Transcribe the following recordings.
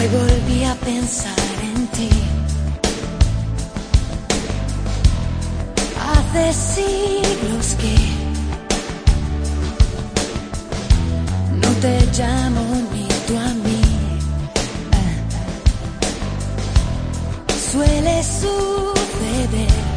Hoy volví a pensar en ti. Hace siglos que no te llamo ni tú a mí. Eh. Suele suceder.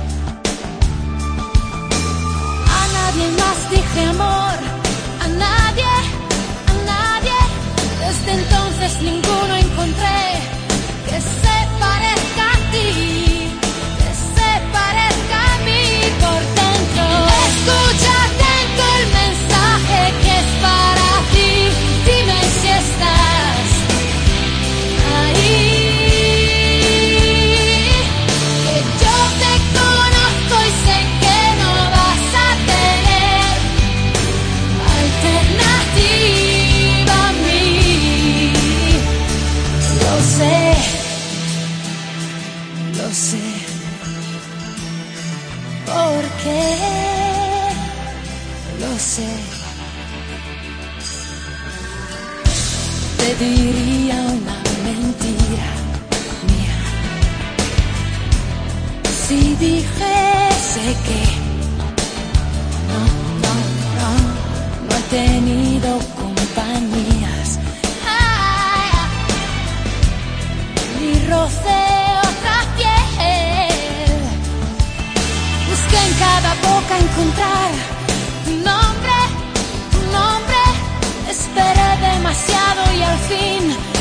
lo sé. Porque lo sé. Te diría y al fin.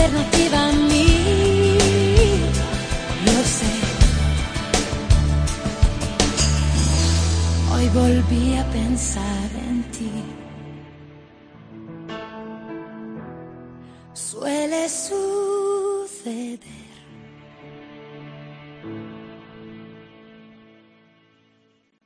alternativa a mí. Lo sé. Hoy volví a pensar en ti.